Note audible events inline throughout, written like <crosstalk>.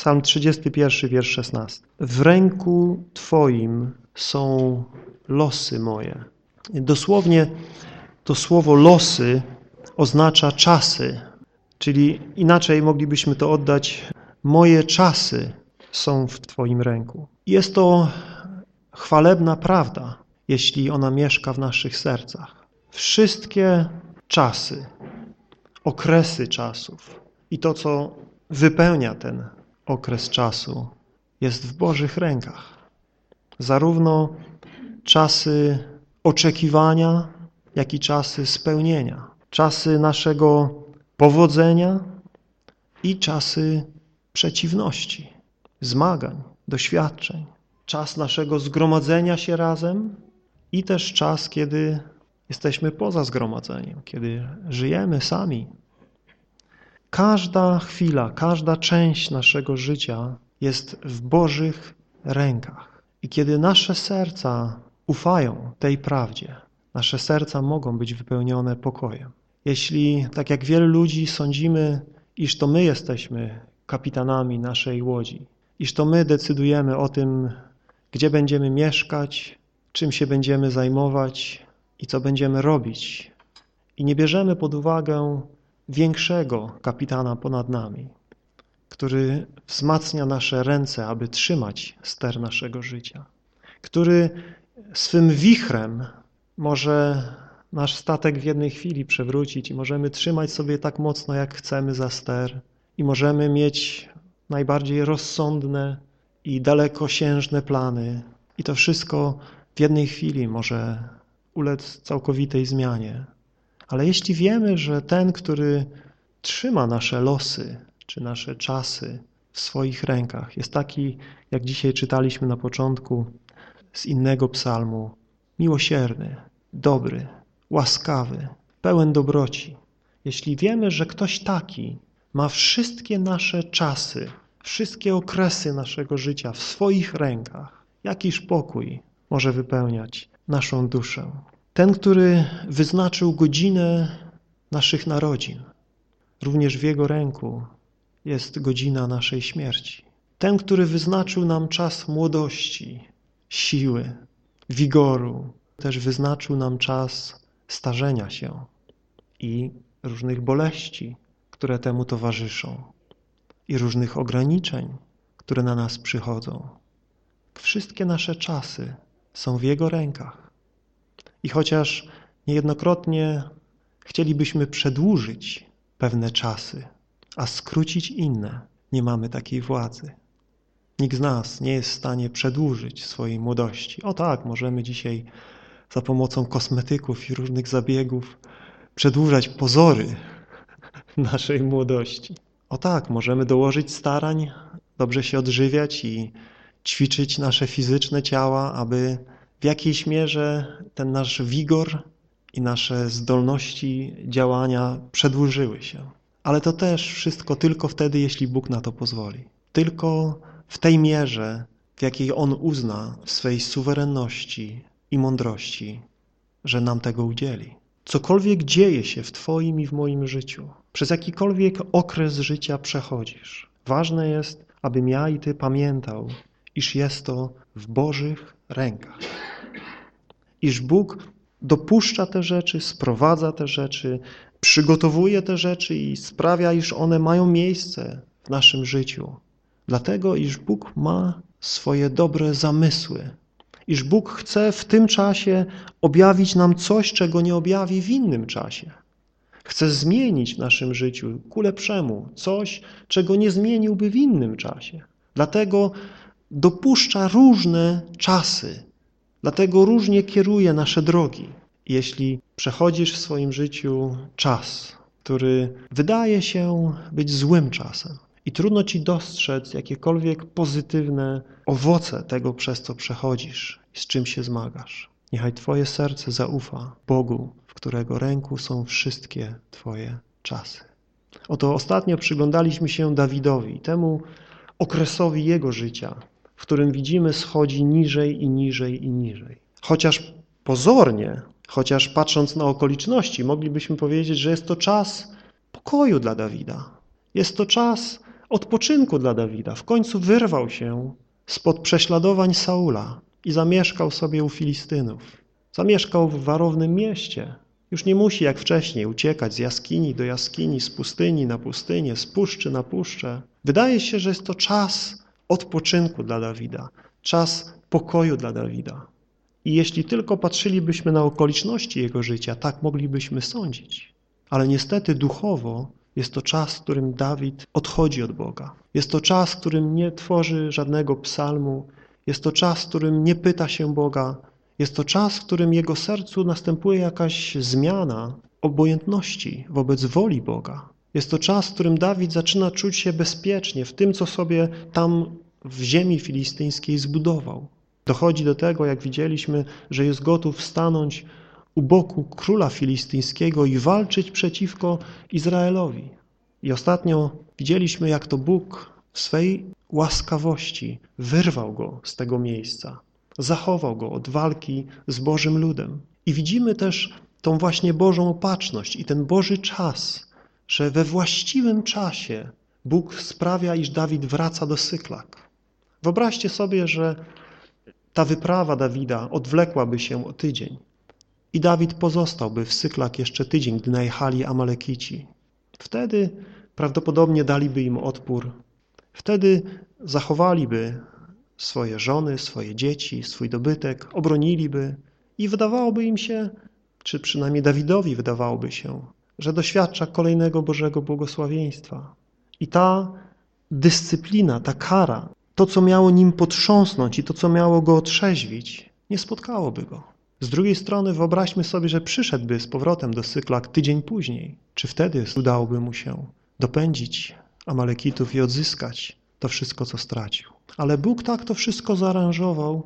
Psalm 31, wiersz 16. W ręku Twoim są losy moje. Dosłownie to słowo losy oznacza czasy, czyli inaczej moglibyśmy to oddać moje czasy są w Twoim ręku. Jest to chwalebna prawda, jeśli ona mieszka w naszych sercach. Wszystkie czasy, okresy czasów i to, co wypełnia ten okres czasu, jest w Bożych rękach. Zarówno czasy oczekiwania, jak i czasy spełnienia. Czasy naszego powodzenia i czasy przeciwności, zmagań, doświadczeń. Czas naszego zgromadzenia się razem i też czas, kiedy jesteśmy poza zgromadzeniem, kiedy żyjemy sami. Każda chwila, każda część naszego życia jest w Bożych rękach. I kiedy nasze serca ufają tej prawdzie, nasze serca mogą być wypełnione pokojem. Jeśli, tak jak wielu ludzi, sądzimy, iż to my jesteśmy kapitanami naszej łodzi, iż to my decydujemy o tym, gdzie będziemy mieszkać, czym się będziemy zajmować i co będziemy robić. I nie bierzemy pod uwagę większego kapitana ponad nami, który wzmacnia nasze ręce, aby trzymać ster naszego życia, który swym wichrem może nasz statek w jednej chwili przewrócić i możemy trzymać sobie tak mocno, jak chcemy za ster i możemy mieć najbardziej rozsądne i dalekosiężne plany i to wszystko w jednej chwili może ulec całkowitej zmianie. Ale jeśli wiemy, że ten, który trzyma nasze losy czy nasze czasy w swoich rękach, jest taki, jak dzisiaj czytaliśmy na początku z innego psalmu, miłosierny, dobry, łaskawy, pełen dobroci. Jeśli wiemy, że ktoś taki ma wszystkie nasze czasy, wszystkie okresy naszego życia w swoich rękach, jakiż pokój może wypełniać naszą duszę. Ten, który wyznaczył godzinę naszych narodzin, również w Jego ręku jest godzina naszej śmierci. Ten, który wyznaczył nam czas młodości, siły, wigoru, też wyznaczył nam czas starzenia się i różnych boleści, które temu towarzyszą i różnych ograniczeń, które na nas przychodzą. Wszystkie nasze czasy są w Jego rękach. I chociaż niejednokrotnie chcielibyśmy przedłużyć pewne czasy, a skrócić inne, nie mamy takiej władzy. Nikt z nas nie jest w stanie przedłużyć swojej młodości. O tak, możemy dzisiaj za pomocą kosmetyków i różnych zabiegów przedłużać pozory <laughs> naszej młodości. O tak, możemy dołożyć starań, dobrze się odżywiać i ćwiczyć nasze fizyczne ciała, aby w jakiejś mierze ten nasz wigor i nasze zdolności działania przedłużyły się. Ale to też wszystko tylko wtedy, jeśli Bóg na to pozwoli. Tylko w tej mierze, w jakiej On uzna w swej suwerenności i mądrości, że nam tego udzieli. Cokolwiek dzieje się w Twoim i w moim życiu, przez jakikolwiek okres życia przechodzisz, ważne jest, abym ja i Ty pamiętał, iż jest to w Bożych rękach. Iż Bóg dopuszcza te rzeczy, sprowadza te rzeczy, przygotowuje te rzeczy i sprawia, iż one mają miejsce w naszym życiu. Dlatego, iż Bóg ma swoje dobre zamysły, iż Bóg chce w tym czasie objawić nam coś, czego nie objawi w innym czasie. Chce zmienić w naszym życiu ku lepszemu coś, czego nie zmieniłby w innym czasie. Dlatego dopuszcza różne czasy, dlatego różnie kieruje nasze drogi. Jeśli przechodzisz w swoim życiu czas, który wydaje się być złym czasem i trudno ci dostrzec jakiekolwiek pozytywne owoce tego, przez co przechodzisz z czym się zmagasz. Niechaj Twoje serce zaufa Bogu, w którego ręku są wszystkie Twoje czasy. Oto ostatnio przyglądaliśmy się Dawidowi, temu okresowi jego życia, w którym widzimy schodzi niżej i niżej i niżej. Chociaż pozornie, chociaż patrząc na okoliczności, moglibyśmy powiedzieć, że jest to czas pokoju dla Dawida. Jest to czas odpoczynku dla Dawida. W końcu wyrwał się spod prześladowań Saula i zamieszkał sobie u Filistynów. Zamieszkał w warownym mieście. Już nie musi jak wcześniej uciekać z jaskini do jaskini, z pustyni na pustynię, z puszczy na puszczę. Wydaje się, że jest to czas odpoczynku dla Dawida, czas pokoju dla Dawida. I jeśli tylko patrzylibyśmy na okoliczności jego życia, tak moglibyśmy sądzić. Ale niestety duchowo jest to czas, w którym Dawid odchodzi od Boga. Jest to czas, w którym nie tworzy żadnego psalmu. Jest to czas, w którym nie pyta się Boga. Jest to czas, w którym jego sercu następuje jakaś zmiana obojętności wobec woli Boga. Jest to czas, w którym Dawid zaczyna czuć się bezpiecznie w tym, co sobie tam w ziemi filistyńskiej zbudował. Dochodzi do tego, jak widzieliśmy, że jest gotów stanąć u boku króla filistyńskiego i walczyć przeciwko Izraelowi. I ostatnio widzieliśmy, jak to Bóg w swej łaskawości wyrwał go z tego miejsca, zachował go od walki z Bożym ludem. I widzimy też tą właśnie Bożą opatrzność i ten Boży czas, że we właściwym czasie Bóg sprawia, iż Dawid wraca do Syklak. Wyobraźcie sobie, że ta wyprawa Dawida odwlekłaby się o tydzień i Dawid pozostałby w Syklak jeszcze tydzień, gdy najechali Amalekici. Wtedy prawdopodobnie daliby im odpór. Wtedy zachowaliby swoje żony, swoje dzieci, swój dobytek, obroniliby i wydawałoby im się, czy przynajmniej Dawidowi wydawałoby się, że doświadcza kolejnego Bożego błogosławieństwa. I ta dyscyplina, ta kara, to co miało nim potrząsnąć i to co miało go otrzeźwić, nie spotkałoby go. Z drugiej strony wyobraźmy sobie, że przyszedłby z powrotem do Syklak tydzień później. Czy wtedy udałoby mu się dopędzić Amalekitów i odzyskać to wszystko, co stracił? Ale Bóg tak to wszystko zaaranżował,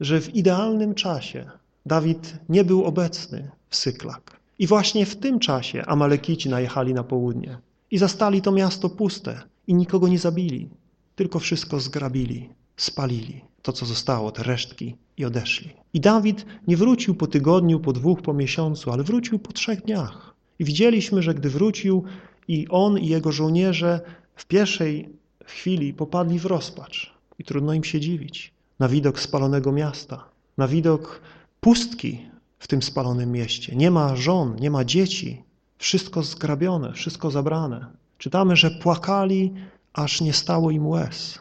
że w idealnym czasie Dawid nie był obecny w Syklak. I właśnie w tym czasie Amalekici najechali na południe i zastali to miasto puste i nikogo nie zabili, tylko wszystko zgrabili, spalili to, co zostało, te resztki i odeszli. I Dawid nie wrócił po tygodniu, po dwóch, po miesiącu, ale wrócił po trzech dniach. I widzieliśmy, że gdy wrócił i on i jego żołnierze w pierwszej chwili popadli w rozpacz. I trudno im się dziwić. Na widok spalonego miasta, na widok pustki w tym spalonym mieście. Nie ma żon, nie ma dzieci. Wszystko zgrabione, wszystko zabrane. Czytamy, że płakali, aż nie stało im łez.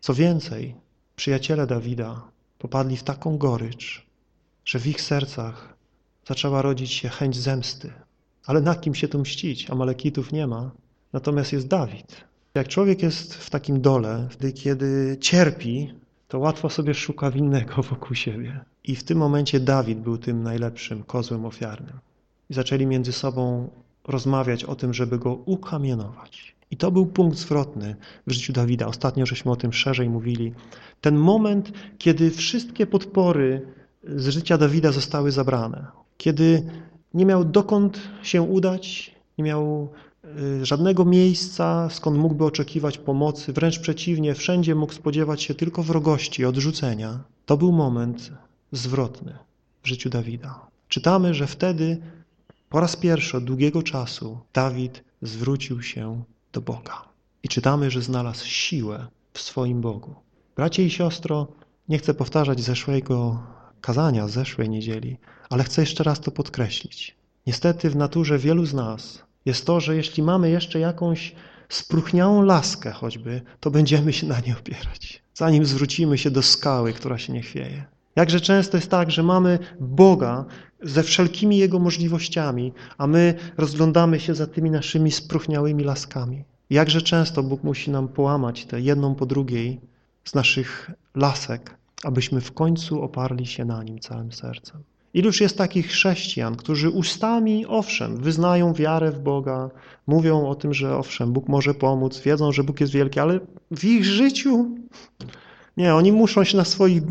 Co więcej, przyjaciele Dawida popadli w taką gorycz, że w ich sercach zaczęła rodzić się chęć zemsty. Ale na kim się tu mścić? Amalekitów nie ma, natomiast jest Dawid. Jak człowiek jest w takim dole, kiedy cierpi, to łatwo sobie szuka winnego wokół siebie. I w tym momencie Dawid był tym najlepszym kozłem ofiarnym. I zaczęli między sobą rozmawiać o tym, żeby go ukamienować. I to był punkt zwrotny w życiu Dawida. Ostatnio żeśmy o tym szerzej mówili. Ten moment, kiedy wszystkie podpory z życia Dawida zostały zabrane. Kiedy nie miał dokąd się udać, nie miał żadnego miejsca, skąd mógłby oczekiwać pomocy. Wręcz przeciwnie, wszędzie mógł spodziewać się tylko wrogości, odrzucenia. To był moment zwrotny w życiu Dawida. Czytamy, że wtedy po raz pierwszy od długiego czasu Dawid zwrócił się do Boga. I czytamy, że znalazł siłę w swoim Bogu. Bracie i siostro, nie chcę powtarzać zeszłego kazania, zeszłej niedzieli, ale chcę jeszcze raz to podkreślić. Niestety w naturze wielu z nas jest to, że jeśli mamy jeszcze jakąś spruchniałą laskę choćby, to będziemy się na nie opierać, zanim zwrócimy się do skały, która się nie chwieje. Jakże często jest tak, że mamy Boga ze wszelkimi Jego możliwościami, a my rozglądamy się za tymi naszymi spruchniałymi laskami. Jakże często Bóg musi nam połamać te jedną po drugiej z naszych lasek, abyśmy w końcu oparli się na Nim całym sercem. Iluż jest takich chrześcijan, którzy ustami, owszem, wyznają wiarę w Boga, mówią o tym, że owszem, Bóg może pomóc, wiedzą, że Bóg jest wielki, ale w ich życiu nie, oni muszą się na swoich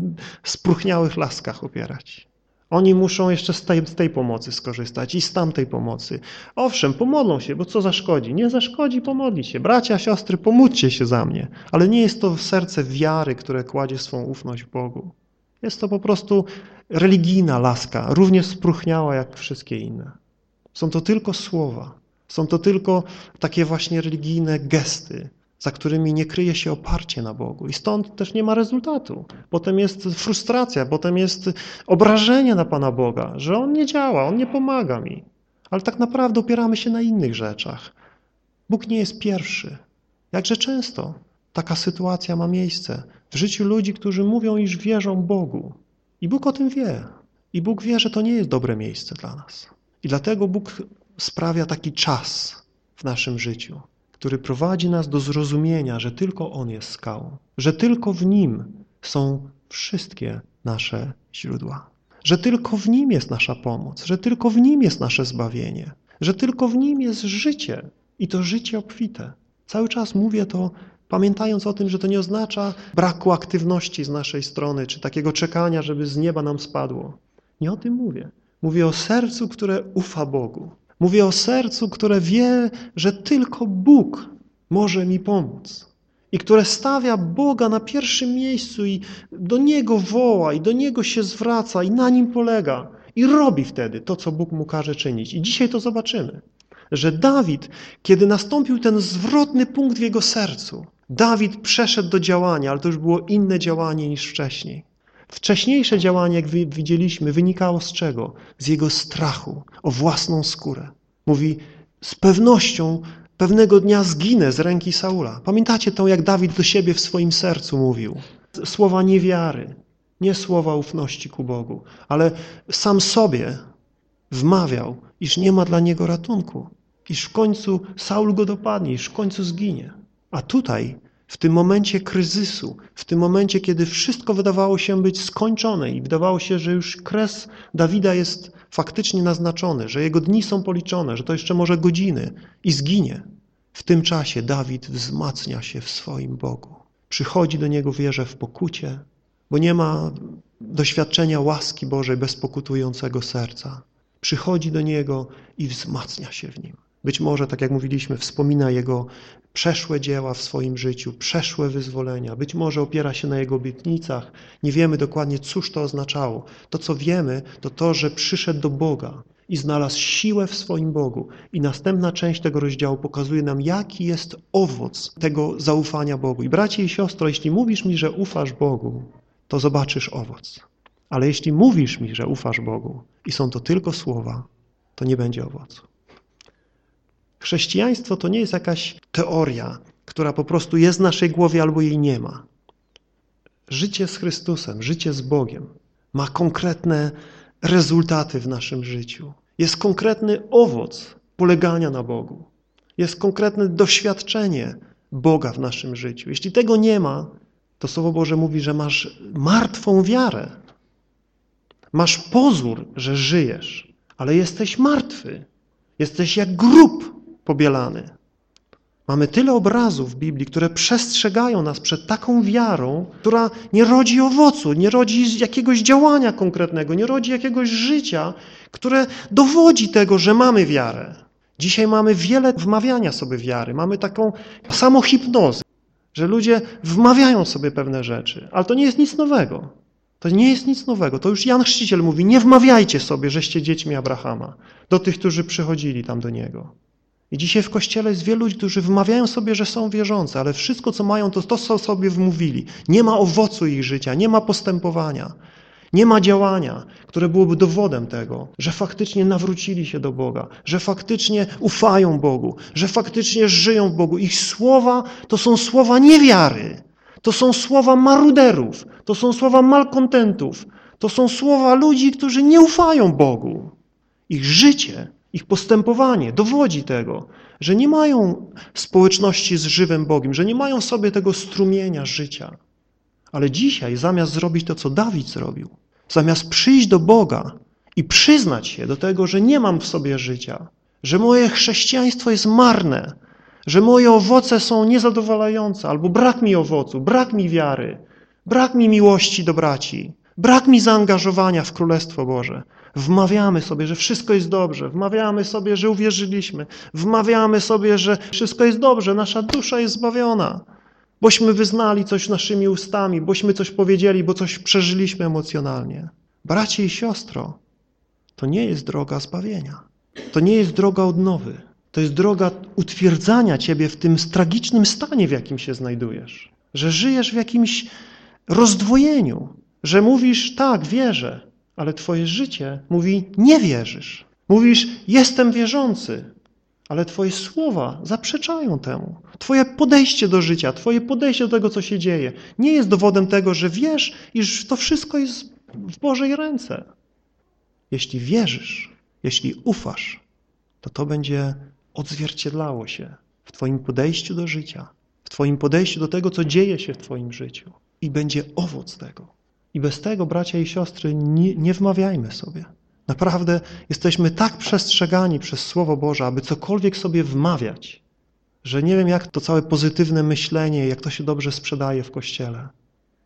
spruchniałych laskach opierać. Oni muszą jeszcze z tej, z tej, pomocy skorzystać i z tamtej pomocy. Owszem, pomodlą się, bo co zaszkodzi? Nie zaszkodzi pomodlić się. Bracia, siostry, pomódźcie się za mnie. Ale nie jest to serce wiary, które kładzie swą ufność Bogu. Jest to po prostu religijna laska, równie spruchniała jak wszystkie inne. Są to tylko słowa. Są to tylko takie właśnie religijne gesty, za którymi nie kryje się oparcie na Bogu. I stąd też nie ma rezultatu. Potem jest frustracja, potem jest obrażenie na Pana Boga, że On nie działa, On nie pomaga mi. Ale tak naprawdę opieramy się na innych rzeczach. Bóg nie jest pierwszy. Jakże często taka sytuacja ma miejsce w życiu ludzi, którzy mówią, iż wierzą Bogu. I Bóg o tym wie. I Bóg wie, że to nie jest dobre miejsce dla nas. I dlatego Bóg sprawia taki czas w naszym życiu, który prowadzi nas do zrozumienia, że tylko On jest skałą, że tylko w Nim są wszystkie nasze źródła, że tylko w Nim jest nasza pomoc, że tylko w Nim jest nasze zbawienie, że tylko w Nim jest życie i to życie obfite. Cały czas mówię to pamiętając o tym, że to nie oznacza braku aktywności z naszej strony, czy takiego czekania, żeby z nieba nam spadło. Nie o tym mówię. Mówię o sercu, które ufa Bogu. Mówię o sercu, które wie, że tylko Bóg może mi pomóc i które stawia Boga na pierwszym miejscu i do Niego woła i do Niego się zwraca i na Nim polega i robi wtedy to, co Bóg mu każe czynić. I dzisiaj to zobaczymy, że Dawid, kiedy nastąpił ten zwrotny punkt w jego sercu, Dawid przeszedł do działania, ale to już było inne działanie niż wcześniej. Wcześniejsze działanie, jak widzieliśmy, wynikało z czego? Z jego strachu o własną skórę. Mówi, z pewnością pewnego dnia zginę z ręki Saula. Pamiętacie to, jak Dawid do siebie w swoim sercu mówił? Słowa niewiary, nie słowa ufności ku Bogu, ale sam sobie wmawiał, iż nie ma dla niego ratunku, iż w końcu Saul go dopadnie, iż w końcu zginie. A tutaj w tym momencie kryzysu, w tym momencie, kiedy wszystko wydawało się być skończone i wydawało się, że już kres Dawida jest faktycznie naznaczony, że jego dni są policzone, że to jeszcze może godziny i zginie. W tym czasie Dawid wzmacnia się w swoim Bogu. Przychodzi do Niego wierze w pokucie, bo nie ma doświadczenia łaski Bożej bez pokutującego serca. Przychodzi do Niego i wzmacnia się w Nim. Być może, tak jak mówiliśmy, wspomina Jego przeszłe dzieła w swoim życiu, przeszłe wyzwolenia. Być może opiera się na Jego obietnicach. Nie wiemy dokładnie, cóż to oznaczało. To, co wiemy, to to, że przyszedł do Boga i znalazł siłę w swoim Bogu. I następna część tego rozdziału pokazuje nam, jaki jest owoc tego zaufania Bogu. I bracie i siostro, jeśli mówisz mi, że ufasz Bogu, to zobaczysz owoc. Ale jeśli mówisz mi, że ufasz Bogu i są to tylko słowa, to nie będzie owocu. Chrześcijaństwo to nie jest jakaś teoria, która po prostu jest w naszej głowie albo jej nie ma. Życie z Chrystusem, życie z Bogiem ma konkretne rezultaty w naszym życiu. Jest konkretny owoc polegania na Bogu. Jest konkretne doświadczenie Boga w naszym życiu. Jeśli tego nie ma, to Słowo Boże mówi, że masz martwą wiarę. Masz pozór, że żyjesz, ale jesteś martwy. Jesteś jak grób pobielany. Mamy tyle obrazów w Biblii, które przestrzegają nas przed taką wiarą, która nie rodzi owocu, nie rodzi jakiegoś działania konkretnego, nie rodzi jakiegoś życia, które dowodzi tego, że mamy wiarę. Dzisiaj mamy wiele wmawiania sobie wiary, mamy taką samohipnozę, że ludzie wmawiają sobie pewne rzeczy, ale to nie jest nic nowego. To nie jest nic nowego. To już Jan Chrzciciel mówi, nie wmawiajcie sobie, żeście dziećmi Abrahama, do tych, którzy przychodzili tam do niego. I dzisiaj w Kościele jest wielu ludzi, którzy wmawiają sobie, że są wierzący, ale wszystko, co mają, to to, co sobie wmówili. Nie ma owocu ich życia, nie ma postępowania, nie ma działania, które byłoby dowodem tego, że faktycznie nawrócili się do Boga, że faktycznie ufają Bogu, że faktycznie żyją w Bogu. Ich słowa to są słowa niewiary, to są słowa maruderów, to są słowa malkontentów, to są słowa ludzi, którzy nie ufają Bogu. Ich życie ich postępowanie dowodzi tego, że nie mają społeczności z żywym Bogiem, że nie mają sobie tego strumienia życia. Ale dzisiaj zamiast zrobić to, co Dawid zrobił, zamiast przyjść do Boga i przyznać się do tego, że nie mam w sobie życia, że moje chrześcijaństwo jest marne, że moje owoce są niezadowalające, albo brak mi owocu, brak mi wiary, brak mi miłości do braci, brak mi zaangażowania w Królestwo Boże, Wmawiamy sobie, że wszystko jest dobrze, wmawiamy sobie, że uwierzyliśmy, wmawiamy sobie, że wszystko jest dobrze, nasza dusza jest zbawiona, bośmy wyznali coś naszymi ustami, bośmy coś powiedzieli, bo coś przeżyliśmy emocjonalnie. Bracie i siostro, to nie jest droga zbawienia. To nie jest droga odnowy. To jest droga utwierdzania Ciebie w tym tragicznym stanie, w jakim się znajdujesz. Że żyjesz w jakimś rozdwojeniu. Że mówisz, tak, wierzę, ale Twoje życie mówi, nie wierzysz. Mówisz, jestem wierzący, ale Twoje słowa zaprzeczają temu. Twoje podejście do życia, Twoje podejście do tego, co się dzieje, nie jest dowodem tego, że wiesz, iż to wszystko jest w Bożej ręce. Jeśli wierzysz, jeśli ufasz, to to będzie odzwierciedlało się w Twoim podejściu do życia, w Twoim podejściu do tego, co dzieje się w Twoim życiu. I będzie owoc tego. I bez tego, bracia i siostry, nie, nie wmawiajmy sobie. Naprawdę jesteśmy tak przestrzegani przez Słowo Boże, aby cokolwiek sobie wmawiać, że nie wiem, jak to całe pozytywne myślenie, jak to się dobrze sprzedaje w Kościele.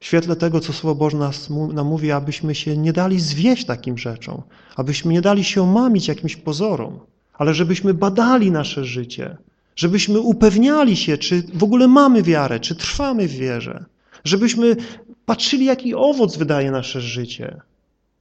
W świetle tego, co Słowo Boże nas, nam mówi, abyśmy się nie dali zwieść takim rzeczom, abyśmy nie dali się mamić jakimś pozorom, ale żebyśmy badali nasze życie, żebyśmy upewniali się, czy w ogóle mamy wiarę, czy trwamy w wierze, żebyśmy patrzyli, jaki owoc wydaje nasze życie,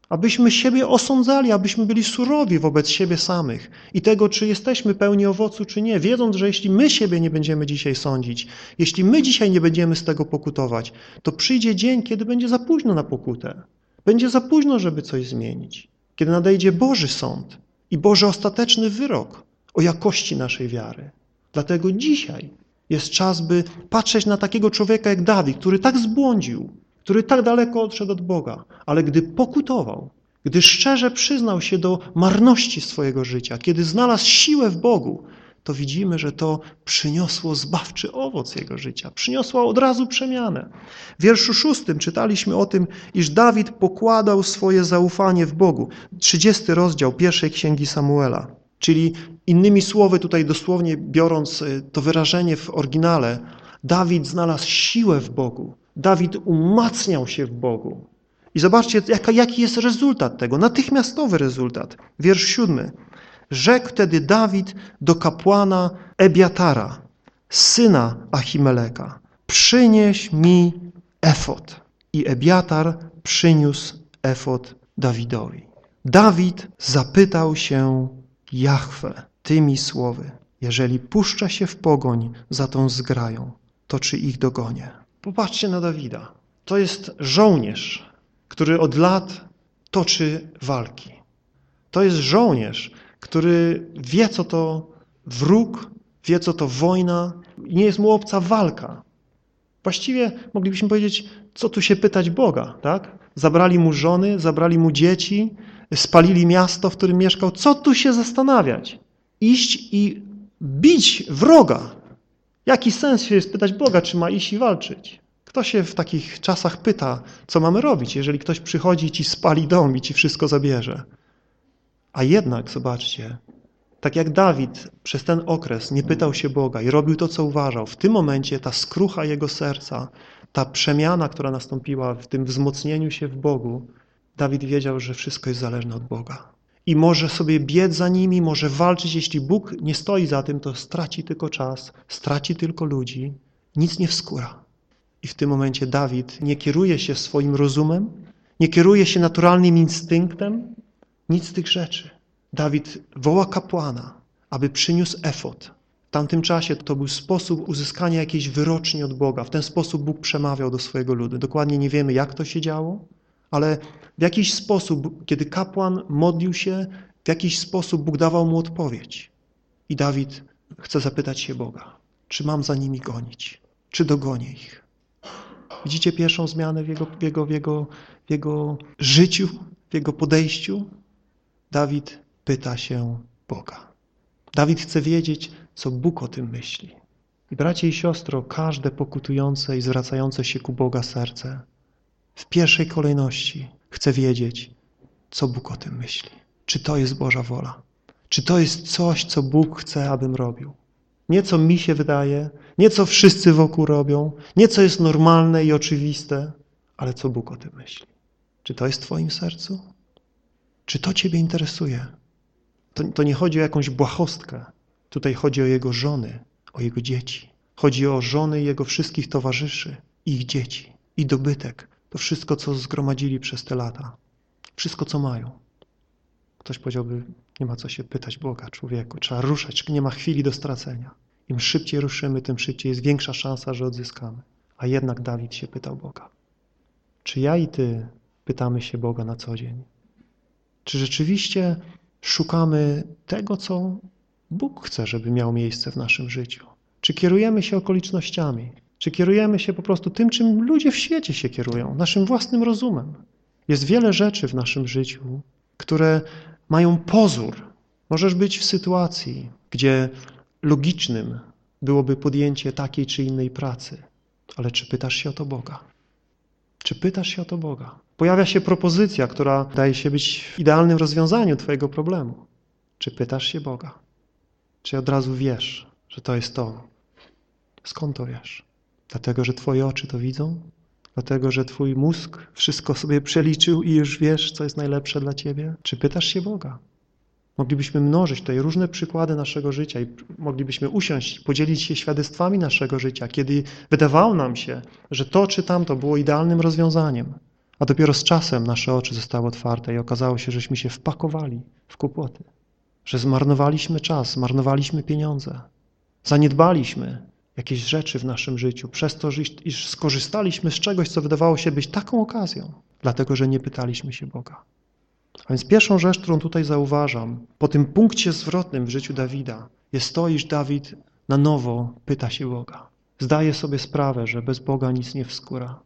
abyśmy siebie osądzali, abyśmy byli surowi wobec siebie samych i tego, czy jesteśmy pełni owocu, czy nie, wiedząc, że jeśli my siebie nie będziemy dzisiaj sądzić, jeśli my dzisiaj nie będziemy z tego pokutować, to przyjdzie dzień, kiedy będzie za późno na pokutę. Będzie za późno, żeby coś zmienić. Kiedy nadejdzie Boży sąd i Boży ostateczny wyrok o jakości naszej wiary. Dlatego dzisiaj jest czas, by patrzeć na takiego człowieka jak Dawid, który tak zbłądził, który tak daleko odszedł od Boga, ale gdy pokutował, gdy szczerze przyznał się do marności swojego życia, kiedy znalazł siłę w Bogu, to widzimy, że to przyniosło zbawczy owoc jego życia, przyniosło od razu przemianę. W wierszu szóstym czytaliśmy o tym, iż Dawid pokładał swoje zaufanie w Bogu. 30 rozdział pierwszej księgi Samuela, czyli innymi słowy tutaj dosłownie biorąc y, to wyrażenie w oryginale, Dawid znalazł siłę w Bogu, Dawid umacniał się w Bogu. I zobaczcie, jaka, jaki jest rezultat tego, natychmiastowy rezultat. Wiersz siódmy. Rzekł wtedy Dawid do kapłana Ebiatara, syna Achimeleka, przynieś mi efot. I Ebiatar przyniósł efot Dawidowi. Dawid zapytał się Jahwe tymi słowy, jeżeli puszcza się w pogoń za tą zgrają, to czy ich dogonię? Popatrzcie na Dawida. To jest żołnierz, który od lat toczy walki. To jest żołnierz, który wie, co to wróg, wie, co to wojna nie jest mu obca walka. Właściwie moglibyśmy powiedzieć, co tu się pytać Boga, tak? Zabrali mu żony, zabrali mu dzieci, spalili miasto, w którym mieszkał. Co tu się zastanawiać? Iść i bić wroga, Jaki sens się pytać Boga, czy ma iść i walczyć? Kto się w takich czasach pyta, co mamy robić, jeżeli ktoś przychodzi i ci spali dom i ci wszystko zabierze? A jednak, zobaczcie, tak jak Dawid przez ten okres nie pytał się Boga i robił to, co uważał, w tym momencie ta skrucha jego serca, ta przemiana, która nastąpiła w tym wzmocnieniu się w Bogu, Dawid wiedział, że wszystko jest zależne od Boga i może sobie biec za nimi, może walczyć. Jeśli Bóg nie stoi za tym, to straci tylko czas, straci tylko ludzi, nic nie wskóra. I w tym momencie Dawid nie kieruje się swoim rozumem, nie kieruje się naturalnym instynktem, nic z tych rzeczy. Dawid woła kapłana, aby przyniósł efot. W tamtym czasie to był sposób uzyskania jakiejś wyroczni od Boga. W ten sposób Bóg przemawiał do swojego ludu. Dokładnie nie wiemy, jak to się działo, ale w jakiś sposób, kiedy kapłan modlił się, w jakiś sposób Bóg dawał mu odpowiedź. I Dawid chce zapytać się Boga, czy mam za nimi gonić, czy dogonię ich. Widzicie pierwszą zmianę w jego, w jego, w jego, w jego życiu, w jego podejściu? Dawid pyta się Boga. Dawid chce wiedzieć, co Bóg o tym myśli. I bracie i siostro, każde pokutujące i zwracające się ku Boga serce w pierwszej kolejności chcę wiedzieć, co Bóg o tym myśli. Czy to jest Boża wola? Czy to jest coś, co Bóg chce, abym robił? Nie co mi się wydaje, nie co wszyscy wokół robią, nie co jest normalne i oczywiste, ale co Bóg o tym myśli. Czy to jest w Twoim sercu? Czy to Ciebie interesuje? To, to nie chodzi o jakąś błahostkę. Tutaj chodzi o Jego żony, o Jego dzieci. Chodzi o żony Jego wszystkich towarzyszy, ich dzieci i dobytek, to wszystko, co zgromadzili przez te lata. Wszystko, co mają. Ktoś powiedziałby, nie ma co się pytać Boga, człowieku, trzeba ruszać, nie ma chwili do stracenia. Im szybciej ruszymy, tym szybciej jest większa szansa, że odzyskamy. A jednak Dawid się pytał Boga. Czy ja i ty pytamy się Boga na co dzień? Czy rzeczywiście szukamy tego, co Bóg chce, żeby miał miejsce w naszym życiu? Czy kierujemy się okolicznościami? Czy kierujemy się po prostu tym, czym ludzie w świecie się kierują, naszym własnym rozumem? Jest wiele rzeczy w naszym życiu, które mają pozór. Możesz być w sytuacji, gdzie logicznym byłoby podjęcie takiej czy innej pracy, ale czy pytasz się o to Boga? Czy pytasz się o to Boga? Pojawia się propozycja, która daje się być idealnym rozwiązaniem Twojego problemu. Czy pytasz się Boga? Czy od razu wiesz, że to jest to? Skąd to wiesz? Dlatego, że Twoje oczy to widzą? Dlatego, że Twój mózg wszystko sobie przeliczył i już wiesz, co jest najlepsze dla Ciebie? Czy pytasz się Boga? Moglibyśmy mnożyć tutaj różne przykłady naszego życia i moglibyśmy usiąść, podzielić się świadectwami naszego życia, kiedy wydawało nam się, że to czy tamto było idealnym rozwiązaniem, a dopiero z czasem nasze oczy zostały otwarte i okazało się, żeśmy się wpakowali w kłopoty, że zmarnowaliśmy czas, zmarnowaliśmy pieniądze, zaniedbaliśmy jakieś rzeczy w naszym życiu, przez to, iż skorzystaliśmy z czegoś, co wydawało się być taką okazją, dlatego, że nie pytaliśmy się Boga. A więc pierwszą rzecz, którą tutaj zauważam, po tym punkcie zwrotnym w życiu Dawida, jest to, iż Dawid na nowo pyta się Boga. Zdaje sobie sprawę, że bez Boga nic nie wskóra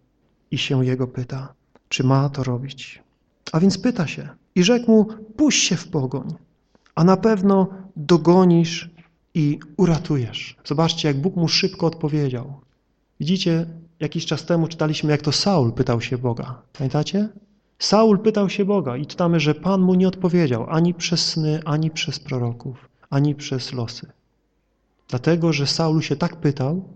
i się Jego pyta, czy ma to robić. A więc pyta się i rzekł mu, puść się w pogoń, a na pewno dogonisz i uratujesz. Zobaczcie, jak Bóg mu szybko odpowiedział. Widzicie, jakiś czas temu czytaliśmy, jak to Saul pytał się Boga. Pamiętacie? Saul pytał się Boga i czytamy, że Pan mu nie odpowiedział ani przez sny, ani przez proroków, ani przez losy. Dlatego, że Saul się tak pytał,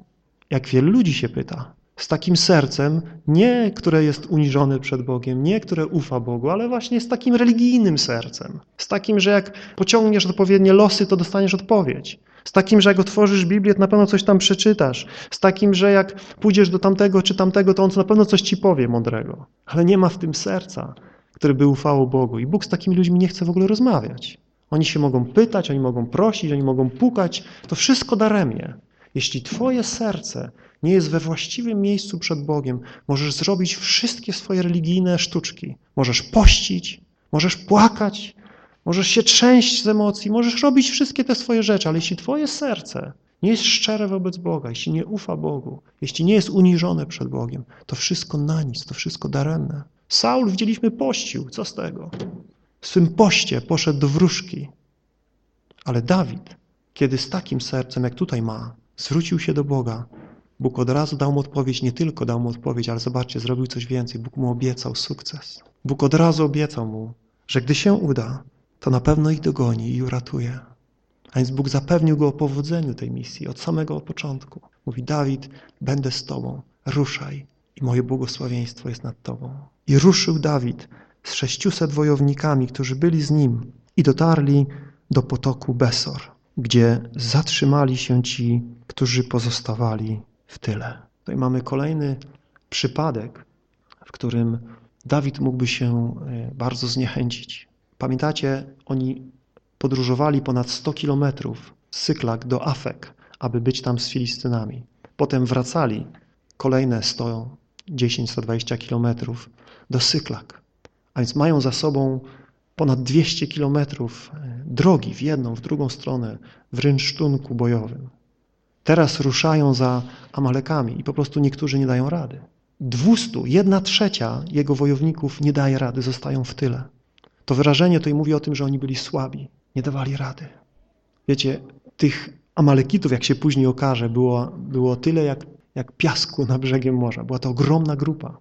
jak wielu ludzi się pyta. Z takim sercem, nie które jest uniżone przed Bogiem, nie które ufa Bogu, ale właśnie z takim religijnym sercem. Z takim, że jak pociągniesz odpowiednie losy, to dostaniesz odpowiedź. Z takim, że jak otworzysz Biblię, to na pewno coś tam przeczytasz. Z takim, że jak pójdziesz do tamtego czy tamtego, to on na pewno coś ci powie mądrego. Ale nie ma w tym serca, które by ufało Bogu. I Bóg z takimi ludźmi nie chce w ogóle rozmawiać. Oni się mogą pytać, oni mogą prosić, oni mogą pukać. To wszystko daremnie. Jeśli twoje serce nie jest we właściwym miejscu przed Bogiem, możesz zrobić wszystkie swoje religijne sztuczki. Możesz pościć, możesz płakać, Możesz się trzęść z emocji, możesz robić wszystkie te swoje rzeczy, ale jeśli twoje serce nie jest szczere wobec Boga, jeśli nie ufa Bogu, jeśli nie jest uniżone przed Bogiem, to wszystko na nic, to wszystko daremne. Saul, widzieliśmy, pościł. Co z tego? W swym poście poszedł do wróżki. Ale Dawid, kiedy z takim sercem, jak tutaj ma, zwrócił się do Boga, Bóg od razu dał mu odpowiedź, nie tylko dał mu odpowiedź, ale zobaczcie, zrobił coś więcej. Bóg mu obiecał sukces. Bóg od razu obiecał mu, że gdy się uda, to na pewno ich dogoni i uratuje. A więc Bóg zapewnił go o powodzeniu tej misji od samego początku. Mówi, Dawid, będę z tobą, ruszaj i moje błogosławieństwo jest nad tobą. I ruszył Dawid z sześciuset wojownikami, którzy byli z nim i dotarli do potoku Besor, gdzie zatrzymali się ci, którzy pozostawali w tyle. Tutaj mamy kolejny przypadek, w którym Dawid mógłby się e, bardzo zniechęcić. Pamiętacie, oni podróżowali ponad 100 kilometrów z Syklak do Afek, aby być tam z Filistynami. Potem wracali kolejne 110-120 kilometrów do Syklak. A więc mają za sobą ponad 200 kilometrów e, drogi w jedną, w drugą stronę, w rynsztunku bojowym. Teraz ruszają za Amalekami i po prostu niektórzy nie dają rady. 200, jedna trzecia jego wojowników nie daje rady, zostają w tyle. To wyrażenie tutaj mówi o tym, że oni byli słabi, nie dawali rady. Wiecie, tych Amalekitów, jak się później okaże, było, było tyle jak, jak piasku na brzegiem morza. Była to ogromna grupa.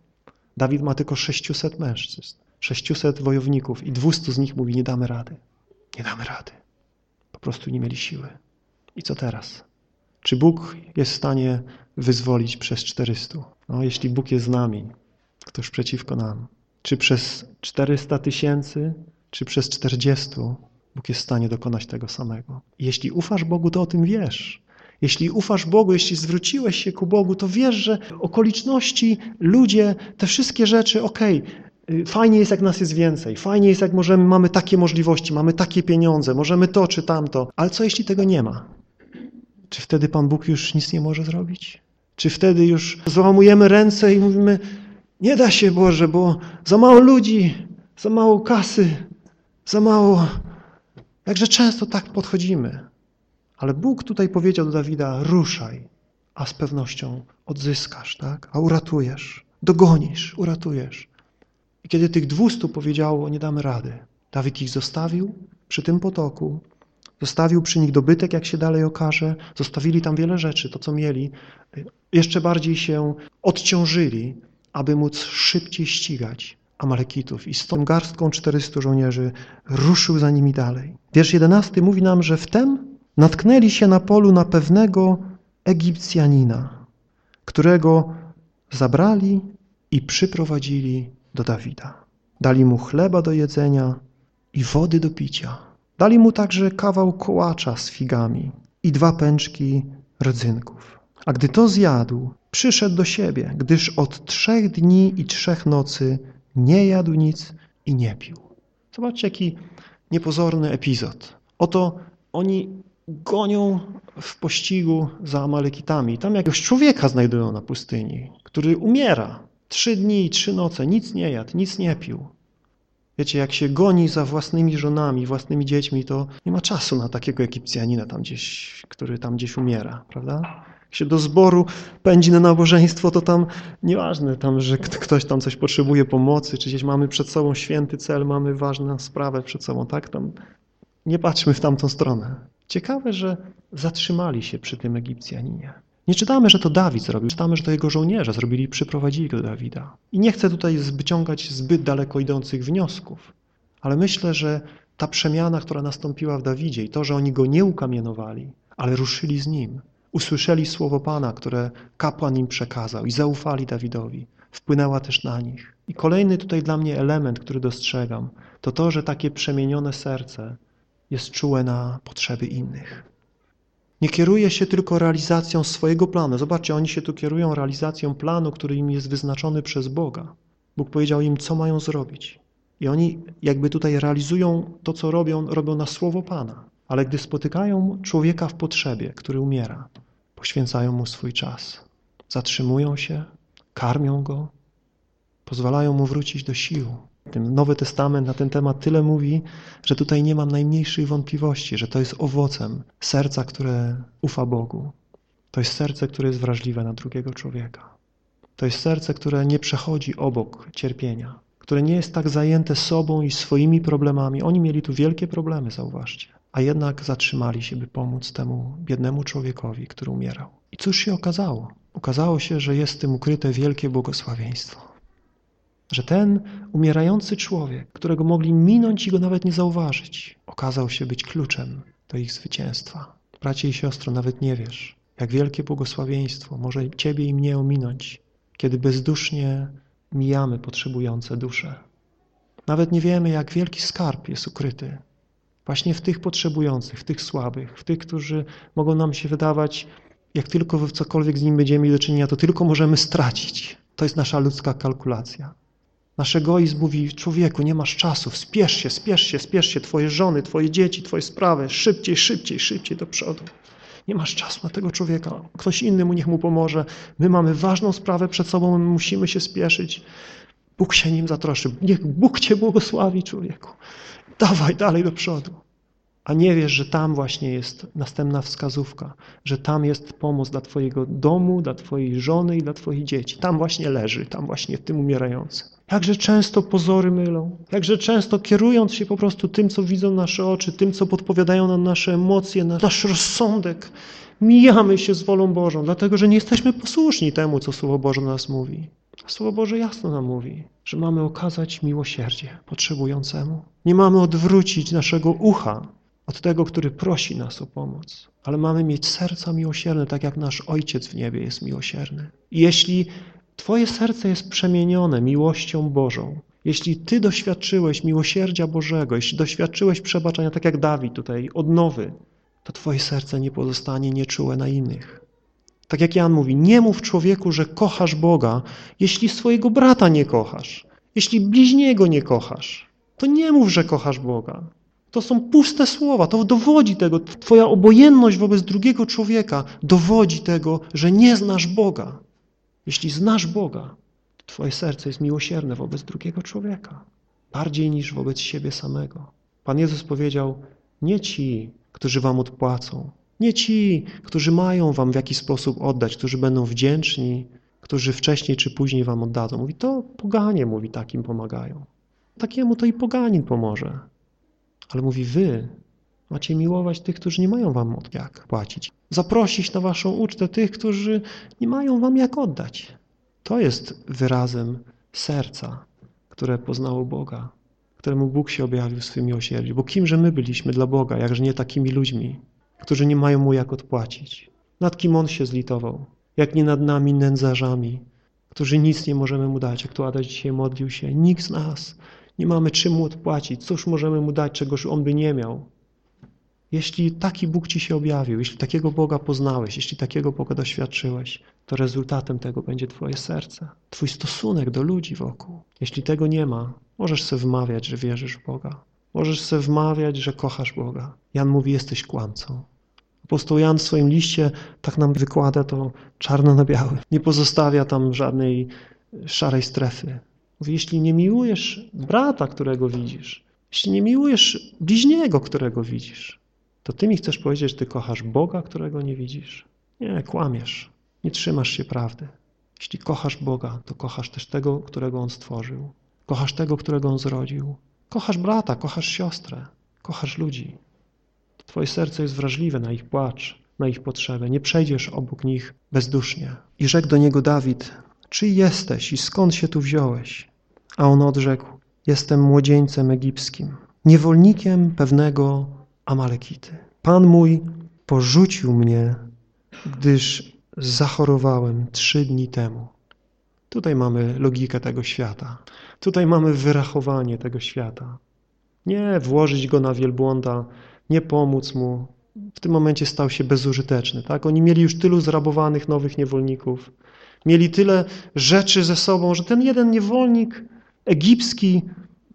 Dawid ma tylko 600 mężczyzn, 600 wojowników i 200 z nich mówi, nie damy rady. Nie damy rady. Po prostu nie mieli siły. I co teraz? Czy Bóg jest w stanie wyzwolić przez 400? No, jeśli Bóg jest z nami, ktoś przeciwko nam. Czy przez 400 tysięcy, czy przez 40, Bóg jest w stanie dokonać tego samego. jeśli ufasz Bogu, to o tym wiesz. Jeśli ufasz Bogu, jeśli zwróciłeś się ku Bogu, to wiesz, że okoliczności, ludzie, te wszystkie rzeczy, okej, okay, fajnie jest, jak nas jest więcej, fajnie jest, jak możemy, mamy takie możliwości, mamy takie pieniądze, możemy to czy tamto, ale co jeśli tego nie ma? Czy wtedy Pan Bóg już nic nie może zrobić? Czy wtedy już złamujemy ręce i mówimy, nie da się Boże, bo za mało ludzi, za mało kasy, za mało... Jakże często tak podchodzimy. Ale Bóg tutaj powiedział do Dawida, ruszaj, a z pewnością odzyskasz, tak? a uratujesz, dogonisz, uratujesz. I kiedy tych dwustu powiedziało, nie damy rady, Dawid ich zostawił przy tym potoku, zostawił przy nich dobytek, jak się dalej okaże, zostawili tam wiele rzeczy, to co mieli, jeszcze bardziej się odciążyli, aby móc szybciej ścigać Amalekitów. I z tą garstką 400 żołnierzy ruszył za nimi dalej. Wiersz 11 mówi nam, że wtem natknęli się na polu na pewnego Egipcjanina, którego zabrali i przyprowadzili do Dawida. Dali mu chleba do jedzenia i wody do picia. Dali mu także kawał kołacza z figami i dwa pęczki rodzynków. A gdy to zjadł, przyszedł do siebie, gdyż od trzech dni i trzech nocy nie jadł nic i nie pił. Zobaczcie, jaki niepozorny epizod. Oto oni gonią w pościgu za Amalekitami. Tam jakiegoś człowieka znajdują na pustyni, który umiera. Trzy dni i trzy noce, nic nie jadł, nic nie pił. Wiecie, jak się goni za własnymi żonami, własnymi dziećmi, to nie ma czasu na takiego Egipcjanina tam gdzieś, który tam gdzieś umiera, prawda? Jak się do zboru pędzi na nabożeństwo, to tam nieważne, tam, że ktoś tam coś potrzebuje pomocy, czy gdzieś mamy przed sobą święty cel, mamy ważną sprawę przed sobą, tak? Tam nie patrzmy w tamtą stronę. Ciekawe, że zatrzymali się przy tym Egipcjaninie. Nie czytamy, że to Dawid zrobił, czytamy, że to jego żołnierze zrobili przyprowadzili go do Dawida. I nie chcę tutaj wyciągać zbyt daleko idących wniosków, ale myślę, że ta przemiana, która nastąpiła w Dawidzie i to, że oni go nie ukamienowali, ale ruszyli z nim, usłyszeli słowo Pana, które kapłan im przekazał i zaufali Dawidowi, wpłynęła też na nich. I kolejny tutaj dla mnie element, który dostrzegam, to to, że takie przemienione serce jest czułe na potrzeby innych. Nie kieruje się tylko realizacją swojego planu. Zobaczcie, oni się tu kierują realizacją planu, który im jest wyznaczony przez Boga. Bóg powiedział im, co mają zrobić. I oni jakby tutaj realizują to, co robią, robią na słowo Pana. Ale gdy spotykają człowieka w potrzebie, który umiera, poświęcają mu swój czas. Zatrzymują się, karmią go, pozwalają mu wrócić do sił. Nowy Testament na ten temat tyle mówi, że tutaj nie mam najmniejszych wątpliwości, że to jest owocem serca, które ufa Bogu. To jest serce, które jest wrażliwe na drugiego człowieka. To jest serce, które nie przechodzi obok cierpienia, które nie jest tak zajęte sobą i swoimi problemami. Oni mieli tu wielkie problemy, zauważcie, a jednak zatrzymali się, by pomóc temu biednemu człowiekowi, który umierał. I cóż się okazało? Okazało się, że jest w tym ukryte wielkie błogosławieństwo że ten umierający człowiek, którego mogli minąć i go nawet nie zauważyć, okazał się być kluczem do ich zwycięstwa. Bracie i siostro, nawet nie wiesz, jak wielkie błogosławieństwo może Ciebie i mnie ominąć, kiedy bezdusznie mijamy potrzebujące dusze. Nawet nie wiemy, jak wielki skarb jest ukryty właśnie w tych potrzebujących, w tych słabych, w tych, którzy mogą nam się wydawać, jak tylko w cokolwiek z nim będziemy mieli do czynienia, to tylko możemy stracić. To jest nasza ludzka kalkulacja. Nasz egoizm mówi, człowieku, nie masz czasu, spiesz się, spiesz się, spiesz się, twoje żony, twoje dzieci, twoje sprawy, szybciej, szybciej, szybciej do przodu. Nie masz czasu na tego człowieka, ktoś inny mu niech mu pomoże. My mamy ważną sprawę przed sobą, my musimy się spieszyć. Bóg się nim zatroszy. Niech Bóg cię błogosławi, człowieku. Dawaj dalej do przodu. A nie wiesz, że tam właśnie jest następna wskazówka, że tam jest pomoc dla twojego domu, dla twojej żony i dla twoich dzieci. Tam właśnie leży, tam właśnie w tym umierającym. Jakże często pozory mylą, jakże często kierując się po prostu tym, co widzą nasze oczy, tym, co podpowiadają nam nasze emocje, nasz rozsądek, mijamy się z wolą Bożą, dlatego że nie jesteśmy posłuszni temu, co Słowo Boże nas mówi. Słowo Boże jasno nam mówi, że mamy okazać miłosierdzie potrzebującemu. Nie mamy odwrócić naszego ucha od tego, który prosi nas o pomoc, ale mamy mieć serca miłosierne, tak jak nasz Ojciec w niebie jest miłosierny. I jeśli Twoje serce jest przemienione miłością Bożą. Jeśli Ty doświadczyłeś miłosierdzia Bożego, jeśli doświadczyłeś przebaczenia, tak jak Dawid tutaj, odnowy, to Twoje serce nie pozostanie nieczułe na innych. Tak jak Jan mówi, nie mów człowieku, że kochasz Boga, jeśli swojego brata nie kochasz. Jeśli bliźniego nie kochasz, to nie mów, że kochasz Boga. To są puste słowa, to dowodzi tego. Twoja obojętność wobec drugiego człowieka dowodzi tego, że nie znasz Boga. Jeśli znasz Boga, to twoje serce jest miłosierne wobec drugiego człowieka. Bardziej niż wobec siebie samego. Pan Jezus powiedział, nie ci, którzy wam odpłacą, nie ci, którzy mają wam w jakiś sposób oddać, którzy będą wdzięczni, którzy wcześniej czy później wam oddadzą. Mówi, to poganie, mówi, takim pomagają. Takiemu to i poganin pomoże. Ale mówi, wy macie miłować tych, którzy nie mają wam od jak płacić. Zaprosić na waszą ucztę tych, którzy nie mają wam jak oddać. To jest wyrazem serca, które poznało Boga, któremu Bóg się objawił w swym miłosierdziu. Bo kimże my byliśmy dla Boga, jakże nie takimi ludźmi, którzy nie mają Mu jak odpłacić. Nad kim On się zlitował? Jak nie nad nami nędzarzami, którzy nic nie możemy Mu dać. Jak tu Adaś dzisiaj modlił się, nikt z nas nie mamy czym Mu odpłacić. Cóż możemy Mu dać, czegoż On by nie miał? Jeśli taki Bóg Ci się objawił, jeśli takiego Boga poznałeś, jeśli takiego Boga doświadczyłeś, to rezultatem tego będzie Twoje serce, Twój stosunek do ludzi wokół. Jeśli tego nie ma, możesz sobie wmawiać, że wierzysz w Boga. Możesz sobie wmawiać, że kochasz Boga. Jan mówi, jesteś kłamcą. Apostoł Jan w swoim liście tak nam wykłada to czarno na białym. Nie pozostawia tam żadnej szarej strefy. Mówi, jeśli nie miłujesz brata, którego widzisz, jeśli nie miłujesz bliźniego, którego widzisz, to ty mi chcesz powiedzieć, że ty kochasz Boga, którego nie widzisz? Nie, kłamiesz. Nie trzymasz się prawdy. Jeśli kochasz Boga, to kochasz też tego, którego On stworzył. Kochasz tego, którego On zrodził. Kochasz brata, kochasz siostrę, kochasz ludzi. Twoje serce jest wrażliwe na ich płacz, na ich potrzebę. Nie przejdziesz obok nich bezdusznie. I rzekł do niego Dawid, czy jesteś i skąd się tu wziąłeś? A on odrzekł, jestem młodzieńcem egipskim, niewolnikiem pewnego Amalekity. Pan mój porzucił mnie, gdyż zachorowałem trzy dni temu. Tutaj mamy logikę tego świata. Tutaj mamy wyrachowanie tego świata. Nie włożyć go na wielbłąda, nie pomóc mu. W tym momencie stał się bezużyteczny. Tak? Oni mieli już tylu zrabowanych nowych niewolników. Mieli tyle rzeczy ze sobą, że ten jeden niewolnik egipski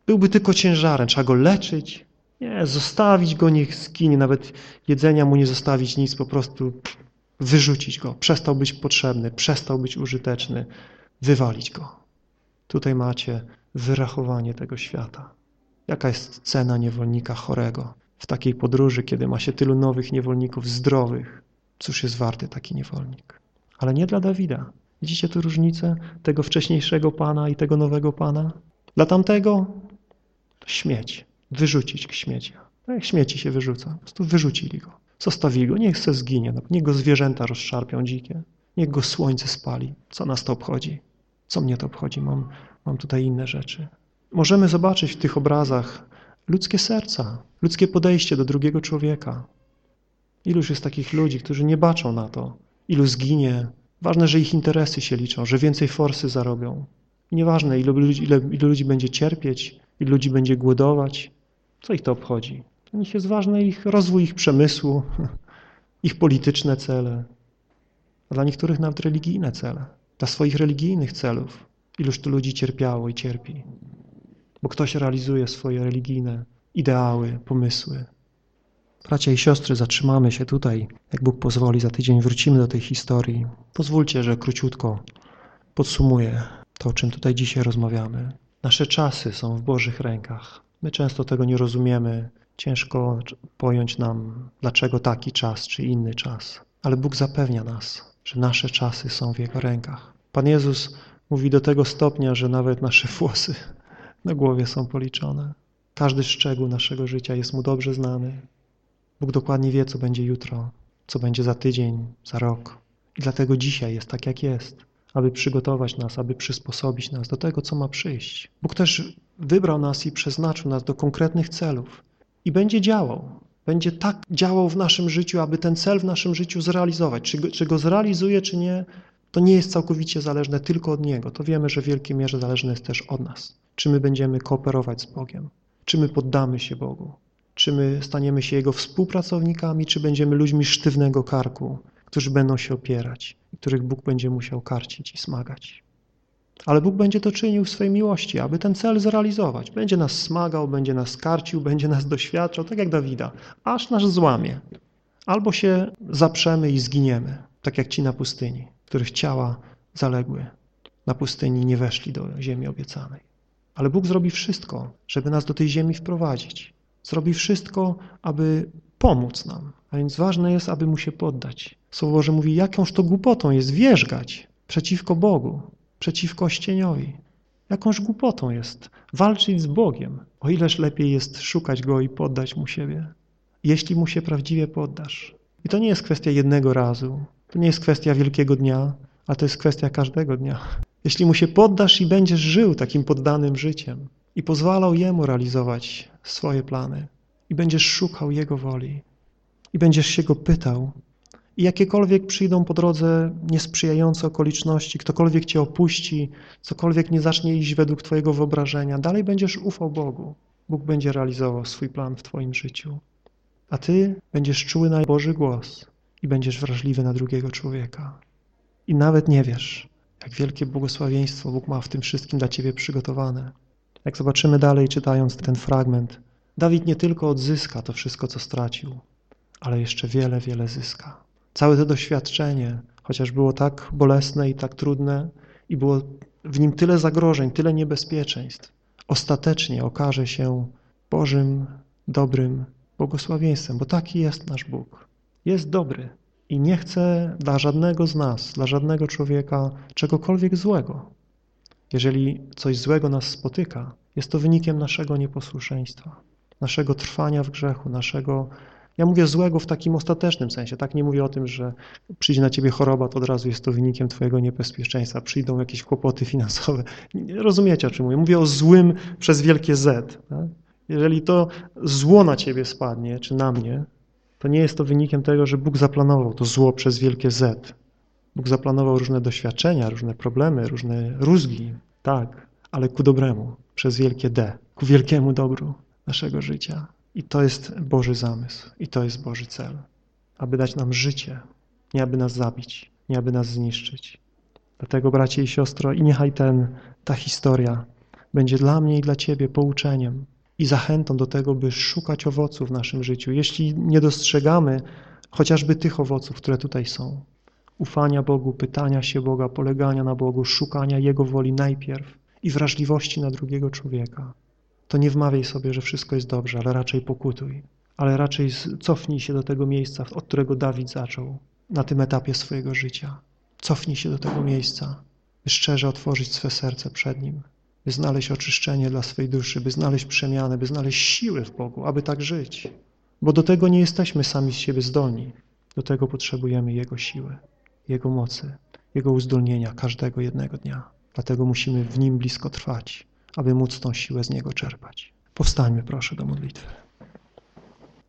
byłby tylko ciężarem. Trzeba go leczyć. Nie, zostawić go, niech skinie. Nawet jedzenia mu nie zostawić, nic, po prostu wyrzucić go. Przestał być potrzebny, przestał być użyteczny. Wywalić go. Tutaj macie wyrachowanie tego świata. Jaka jest cena niewolnika chorego w takiej podróży, kiedy ma się tylu nowych niewolników zdrowych? Cóż jest warty taki niewolnik? Ale nie dla Dawida. Widzicie tu różnicę tego wcześniejszego Pana i tego nowego Pana? Dla tamtego śmieć, wyrzucić śmiecia. Tak jak śmieci się wyrzuca, po prostu wyrzucili go. Zostawili go, niech se zginie, no, niech go zwierzęta rozszarpią dzikie, niech go słońce spali. Co nas to obchodzi? Co mnie to obchodzi? Mam, mam tutaj inne rzeczy. Możemy zobaczyć w tych obrazach ludzkie serca, ludzkie podejście do drugiego człowieka. Iluż jest takich ludzi, którzy nie baczą na to, ilu zginie. Ważne, że ich interesy się liczą, że więcej forsy zarobią. Nieważne, ilu ludzi, ile, ilu ludzi będzie cierpieć, ilu ludzi będzie głodować. Co ich to obchodzi? Dla nich jest ważny ich rozwój ich przemysłu, <laughs> ich polityczne cele, a dla niektórych nawet religijne cele. Dla swoich religijnych celów. Iluż tu ludzi cierpiało i cierpi bo ktoś realizuje swoje religijne ideały, pomysły. Bracia i siostry, zatrzymamy się tutaj. Jak Bóg pozwoli, za tydzień wrócimy do tej historii. Pozwólcie, że króciutko podsumuję to, o czym tutaj dzisiaj rozmawiamy. Nasze czasy są w Bożych rękach. My często tego nie rozumiemy. Ciężko pojąć nam, dlaczego taki czas czy inny czas. Ale Bóg zapewnia nas, że nasze czasy są w Jego rękach. Pan Jezus mówi do tego stopnia, że nawet nasze włosy na głowie są policzone. Każdy szczegół naszego życia jest Mu dobrze znany. Bóg dokładnie wie, co będzie jutro, co będzie za tydzień, za rok. I dlatego dzisiaj jest tak, jak jest, aby przygotować nas, aby przysposobić nas do tego, co ma przyjść. Bóg też wybrał nas i przeznaczył nas do konkretnych celów i będzie działał. Będzie tak działał w naszym życiu, aby ten cel w naszym życiu zrealizować. Czy go, czy go zrealizuje, czy nie, to nie jest całkowicie zależne tylko od Niego. To wiemy, że w wielkiej mierze zależne jest też od nas. Czy my będziemy kooperować z Bogiem? Czy my poddamy się Bogu? Czy my staniemy się Jego współpracownikami, czy będziemy ludźmi sztywnego karku, którzy będą się opierać których Bóg będzie musiał karcić i smagać? Ale Bóg będzie to czynił w swojej miłości, aby ten cel zrealizować. Będzie nas smagał, będzie nas karcił, będzie nas doświadczał, tak jak Dawida, aż nas złamie. Albo się zaprzemy i zginiemy, tak jak ci na pustyni, których ciała zaległy na pustyni nie weszli do ziemi obiecanej. Ale Bóg zrobi wszystko, żeby nas do tej ziemi wprowadzić. Zrobi wszystko, aby pomóc nam. A więc ważne jest, aby Mu się poddać. Słowo Boże mówi, jakąż to głupotą jest wierzgać przeciwko Bogu, przeciwko ościeniowi. Jakąż głupotą jest walczyć z Bogiem. O ileż lepiej jest szukać Go i poddać Mu siebie, jeśli Mu się prawdziwie poddasz. I to nie jest kwestia jednego razu, to nie jest kwestia wielkiego dnia, a to jest kwestia każdego dnia. Jeśli Mu się poddasz i będziesz żył takim poddanym życiem i pozwalał Jemu realizować swoje plany i będziesz szukał Jego woli i będziesz się Go pytał i jakiekolwiek przyjdą po drodze niesprzyjające okoliczności, ktokolwiek Cię opuści, cokolwiek nie zacznie iść według Twojego wyobrażenia, dalej będziesz ufał Bogu. Bóg będzie realizował swój plan w Twoim życiu. A Ty będziesz czuły na Boży głos i będziesz wrażliwy na drugiego człowieka. I nawet nie wiesz, jak wielkie błogosławieństwo Bóg ma w tym wszystkim dla Ciebie przygotowane. Jak zobaczymy dalej, czytając ten fragment, Dawid nie tylko odzyska to wszystko, co stracił, ale jeszcze wiele, wiele zyska. Całe to doświadczenie, chociaż było tak bolesne i tak trudne i było w nim tyle zagrożeń, tyle niebezpieczeństw, ostatecznie okaże się Bożym, dobrym błogosławieństwem, bo taki jest nasz Bóg. Jest dobry i nie chce dla żadnego z nas, dla żadnego człowieka czegokolwiek złego. Jeżeli coś złego nas spotyka, jest to wynikiem naszego nieposłuszeństwa, naszego trwania w grzechu, naszego ja mówię złego w takim ostatecznym sensie, tak nie mówię o tym, że przyjdzie na ciebie choroba, to od razu jest to wynikiem twojego niebezpieczeństwa, przyjdą jakieś kłopoty finansowe. Rozumiecie, o czym mówię? Mówię o złym przez wielkie Z. Tak? Jeżeli to zło na ciebie spadnie, czy na mnie, to nie jest to wynikiem tego, że Bóg zaplanował to zło przez wielkie Z. Bóg zaplanował różne doświadczenia, różne problemy, różne rózgi, tak, ale ku dobremu, przez wielkie D, ku wielkiemu dobru naszego życia. I to jest Boży zamysł, i to jest Boży cel, aby dać nam życie, nie aby nas zabić, nie aby nas zniszczyć. Dlatego, bracie i siostro, i niechaj ten, ta historia będzie dla mnie i dla Ciebie pouczeniem, i zachętą do tego, by szukać owoców w naszym życiu. Jeśli nie dostrzegamy chociażby tych owoców, które tutaj są, ufania Bogu, pytania się Boga, polegania na Bogu, szukania Jego woli najpierw i wrażliwości na drugiego człowieka, to nie wmawiaj sobie, że wszystko jest dobrze, ale raczej pokutuj, ale raczej cofnij się do tego miejsca, od którego Dawid zaczął na tym etapie swojego życia. Cofnij się do tego miejsca, by szczerze otworzyć swe serce przed Nim by znaleźć oczyszczenie dla swej duszy, by znaleźć przemianę, by znaleźć siłę w Bogu, aby tak żyć. Bo do tego nie jesteśmy sami z siebie zdolni. Do tego potrzebujemy Jego siły, Jego mocy, Jego uzdolnienia każdego jednego dnia. Dlatego musimy w Nim blisko trwać, aby móc tą siłę z Niego czerpać. Powstańmy proszę do modlitwy.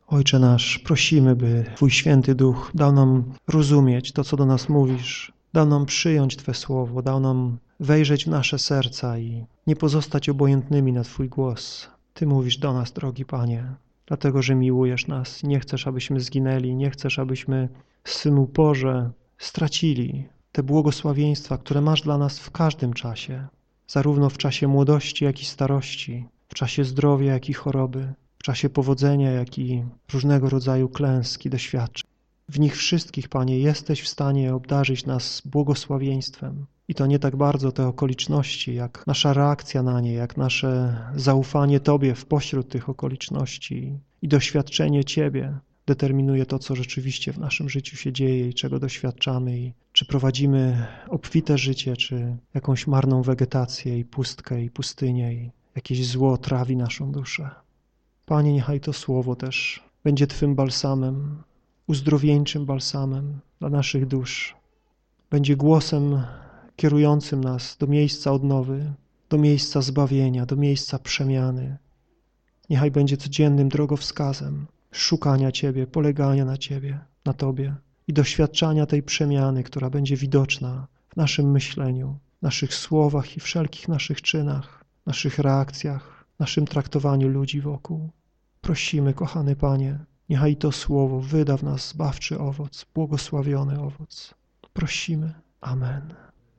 Ojcze nasz, prosimy, by Twój Święty Duch dał nam rozumieć to, co do nas mówisz, dał nam przyjąć Twe Słowo, dał nam wejrzeć w nasze serca i nie pozostać obojętnymi na Twój głos. Ty mówisz do nas, drogi Panie, dlatego, że miłujesz nas. Nie chcesz, abyśmy zginęli, nie chcesz, abyśmy w swym uporze stracili te błogosławieństwa, które masz dla nas w każdym czasie, zarówno w czasie młodości, jak i starości, w czasie zdrowia, jak i choroby, w czasie powodzenia, jak i różnego rodzaju klęski, doświadczeń. W nich wszystkich, Panie, jesteś w stanie obdarzyć nas błogosławieństwem. I to nie tak bardzo te okoliczności, jak nasza reakcja na nie, jak nasze zaufanie Tobie w pośród tych okoliczności i doświadczenie Ciebie determinuje to, co rzeczywiście w naszym życiu się dzieje i czego doświadczamy i czy prowadzimy obfite życie, czy jakąś marną wegetację i pustkę i pustynię i jakieś zło trawi naszą duszę. Panie, niechaj to słowo też będzie Twym balsamem, uzdrowieńczym balsamem dla naszych dusz. Będzie głosem kierującym nas do miejsca odnowy, do miejsca zbawienia, do miejsca przemiany. Niechaj będzie codziennym drogowskazem szukania Ciebie, polegania na Ciebie, na Tobie i doświadczania tej przemiany, która będzie widoczna w naszym myśleniu, naszych słowach i wszelkich naszych czynach, naszych reakcjach, naszym traktowaniu ludzi wokół. Prosimy, kochany Panie, niechaj to słowo wyda w nas zbawczy owoc, błogosławiony owoc. Prosimy. Amen.